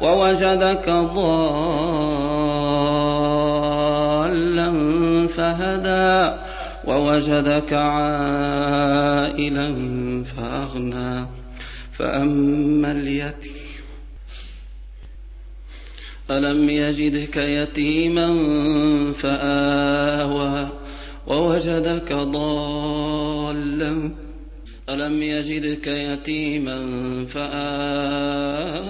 ووجدك ضالا فهدى ووجدك عائلا فأغنى. فأما اليتيم ألم يجدك يتيما فآوى. ووجدك ضالا ألم يجدك يتيما فآوى.